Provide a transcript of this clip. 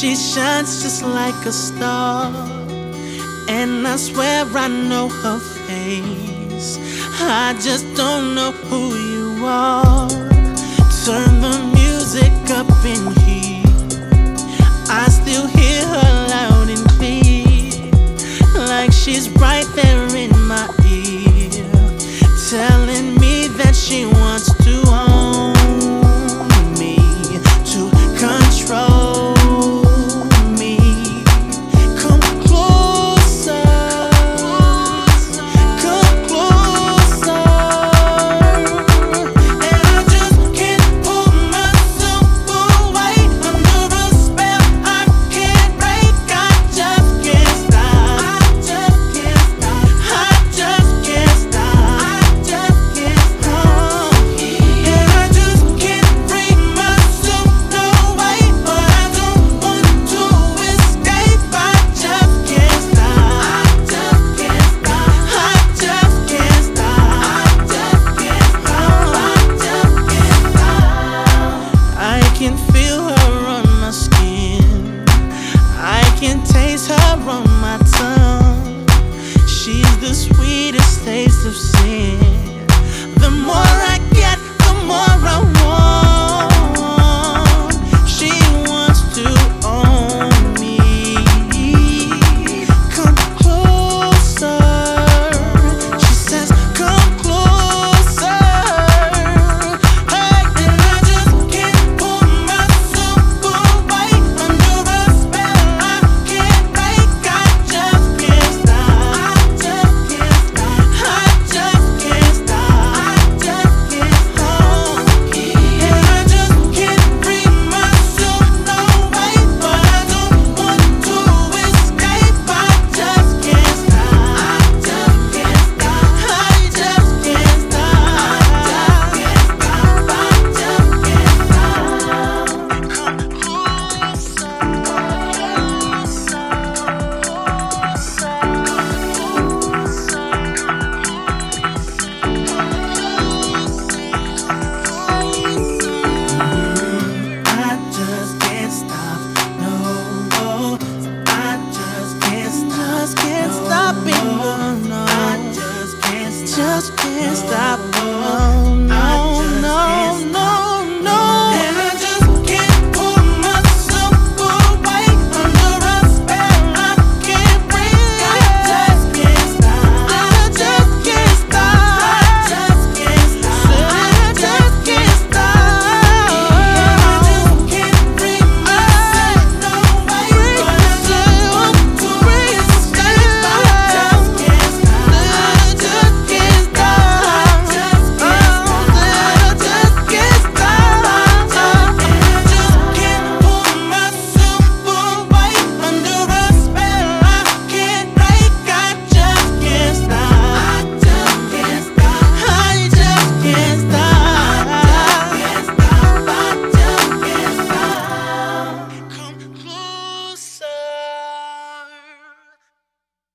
she shines just like a star. And I swear I know her face. I just don't know who you Turn the music up in here. I still hear her loud and clear, like she's right there in my ear, telling me that she. of sin, the more.